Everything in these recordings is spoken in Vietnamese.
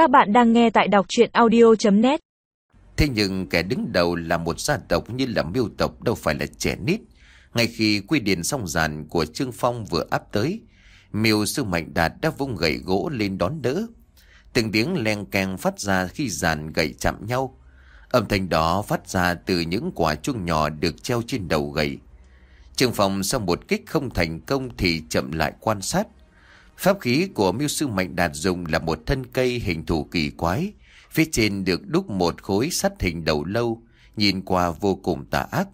Các bạn đang nghe tại đọc chuyện audio.net Thế nhưng kẻ đứng đầu là một gia tộc như là miêu tộc đâu phải là trẻ nít. Ngay khi quy điển song giàn của Trương Phong vừa áp tới, miêu sư mạnh đạt đã vung gậy gỗ lên đón đỡ. Từng tiếng len keng phát ra khi giàn gậy chạm nhau. Âm thanh đó phát ra từ những quả chuông nhỏ được treo trên đầu gậy. Trương Phong sau một kích không thành công thì chậm lại quan sát. Pháp khí của miêu sư mạnh đạt dùng là một thân cây hình thù kỳ quái. Phía trên được đúc một khối sắt hình đầu lâu, nhìn qua vô cùng tà ác.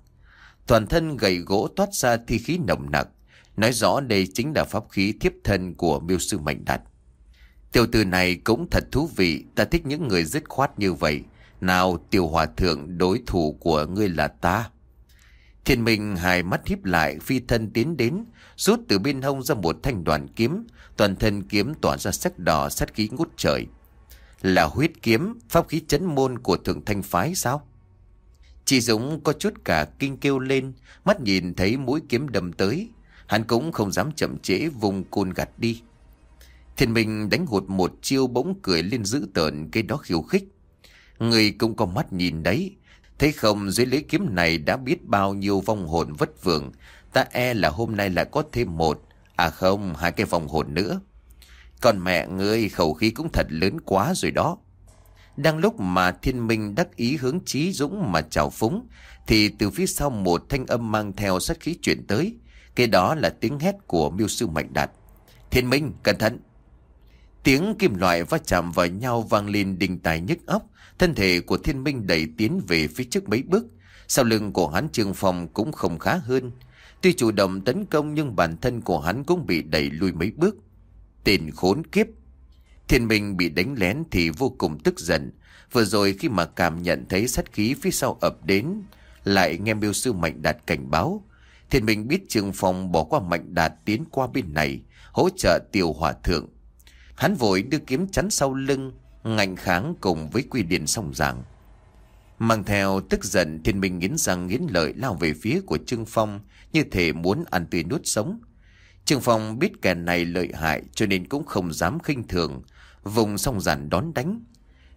Toàn thân gầy gỗ toát ra thi khí nồng nặc, nói rõ đây chính là pháp khí thiếp thân của miêu sư mạnh đạt. Tiểu từ này cũng thật thú vị, ta thích những người dứt khoát như vậy. Nào tiểu hòa thượng đối thủ của ngươi là ta. Thiên minh hai mắt híp lại phi thân tiến đến, rút từ bên hông ra một thanh đoàn kiếm, toàn thân kiếm tỏa ra sắc đỏ sát khí ngút trời. Là huyết kiếm, pháp khí chấn môn của thượng thanh phái sao? Chị Dũng có chút cả kinh kêu lên, mắt nhìn thấy mũi kiếm đâm tới. Hắn cũng không dám chậm trễ vùng côn gạt đi. Thiên minh đánh hụt một chiêu bỗng cười lên dữ tợn cái đó khiêu khích. Người cũng có mắt nhìn đấy, Thấy không, dưới lưới kiếm này đã biết bao nhiêu vong hồn vất vưởng. Ta e là hôm nay lại có thêm một. À không, hai cái vong hồn nữa. Còn mẹ ngươi, khẩu khí cũng thật lớn quá rồi đó. Đang lúc mà thiên minh đắc ý hướng chí dũng mà chào phúng, Thì từ phía sau một thanh âm mang theo sát khí chuyển tới. Cái đó là tiếng hét của miêu sư mạnh đạt. Thiên minh, cẩn thận! Tiếng kim loại va chạm vào nhau vang lên đình tài nhức óc. Thân thể của thiên minh đẩy tiến về phía trước mấy bước. Sau lưng của hắn trương phong cũng không khá hơn. Tuy chủ động tấn công nhưng bản thân của hắn cũng bị đẩy lùi mấy bước. Tên khốn kiếp. Thiên minh bị đánh lén thì vô cùng tức giận. Vừa rồi khi mà cảm nhận thấy sát khí phía sau ập đến, Lại nghe miêu sư mạnh đạt cảnh báo. Thiên minh biết trương phong bỏ qua mạnh đạt tiến qua bên này, Hỗ trợ tiểu hòa thượng. Hắn vội đưa kiếm chắn sau lưng ngạnh kháng cùng với quy điện song giảng. Mang theo tức giận thiên minh nghiến răng nghiến lợi lao về phía của Trương Phong như thể muốn ăn tươi nuốt sống. Trương Phong biết kẻ này lợi hại cho nên cũng không dám khinh thường, vùng song giản đón đánh.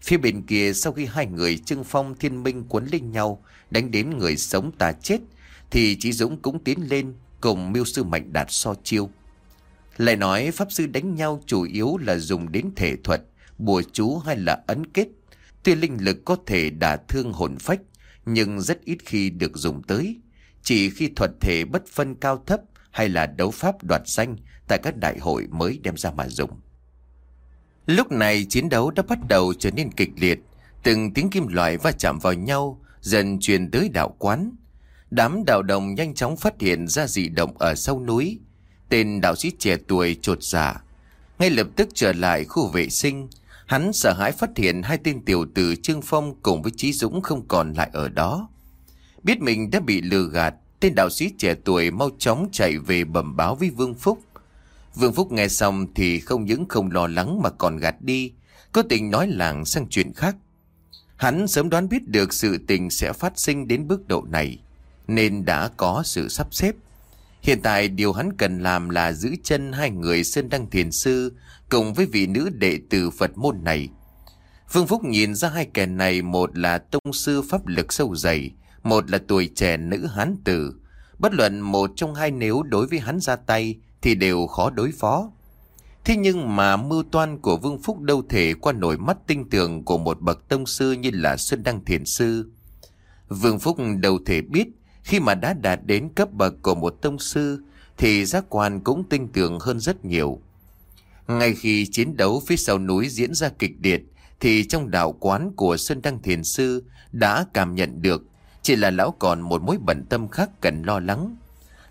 Phía bên kia sau khi hai người Trương Phong thiên minh cuốn lên nhau đánh đến người sống ta chết thì Chí Dũng cũng tiến lên cùng miêu sư mạnh đạt so chiêu. Lại nói Pháp Sư đánh nhau chủ yếu là dùng đến thể thuật, bùa chú hay là ấn kết. Tuy linh lực có thể đả thương hồn phách, nhưng rất ít khi được dùng tới. Chỉ khi thuật thể bất phân cao thấp hay là đấu pháp đoạt danh tại các đại hội mới đem ra mà dùng. Lúc này chiến đấu đã bắt đầu trở nên kịch liệt, từng tiếng kim loại va chạm vào nhau dần truyền tới đạo quán. Đám đạo đồng nhanh chóng phát hiện ra dị động ở sâu núi. Tên đạo sĩ trẻ tuổi trột giả ngay lập tức trở lại khu vệ sinh, Hắn sợ hãi phát hiện hai tên tiểu tử Trương Phong cùng với Trí Dũng không còn lại ở đó. Biết mình đã bị lừa gạt, tên đạo sĩ trẻ tuổi mau chóng chạy về bẩm báo với Vương Phúc. Vương Phúc nghe xong thì không những không lo lắng mà còn gạt đi, có tình nói làng sang chuyện khác. Hắn sớm đoán biết được sự tình sẽ phát sinh đến bước độ này, nên đã có sự sắp xếp. Hiện tại điều hắn cần làm là giữ chân hai người Sơn Đăng Thiền Sư cùng với vị nữ đệ tử Phật môn này. Phương Phúc nhìn ra hai kẻ này một là tông sư pháp lực sâu dày, một là tuổi trẻ nữ hán tử. Bất luận một trong hai nếu đối với hắn ra tay thì đều khó đối phó. Thế nhưng mà mưu toan của Vương Phúc đâu thể qua nổi mắt tinh tường của một bậc tông sư như là Xuân Đăng Thiền Sư. Vương Phúc đâu thể biết khi mà đã đạt đến cấp bậc của một tông sư, thì giác quan cũng tinh tường hơn rất nhiều. Ngay khi chiến đấu phía sau núi diễn ra kịch liệt, thì trong đạo quán của sơn Đăng Thiền Sư đã cảm nhận được chỉ là lão còn một mối bận tâm khác cần lo lắng.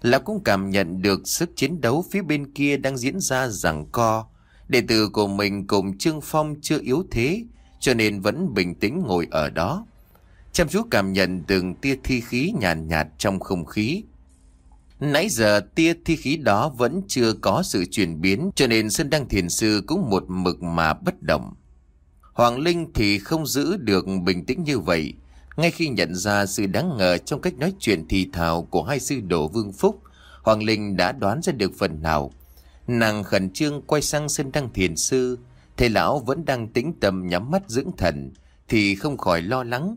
Lão cũng cảm nhận được sức chiến đấu phía bên kia đang diễn ra rằng co. Đệ tử của mình cùng Trương Phong chưa yếu thế, cho nên vẫn bình tĩnh ngồi ở đó. Chăm chú cảm nhận từng tia thi khí nhàn nhạt, nhạt trong không khí. Nãy giờ tia thi khí đó vẫn chưa có sự chuyển biến cho nên Sơn Đăng Thiền Sư cũng một mực mà bất động. Hoàng Linh thì không giữ được bình tĩnh như vậy. Ngay khi nhận ra sự đáng ngờ trong cách nói chuyện thì thào của hai sư đồ Vương Phúc, Hoàng Linh đã đoán ra được phần nào. Nàng khẩn trương quay sang Sơn Đăng Thiền Sư, Thầy lão vẫn đang tĩnh tâm nhắm mắt dưỡng thần, thì không khỏi lo lắng.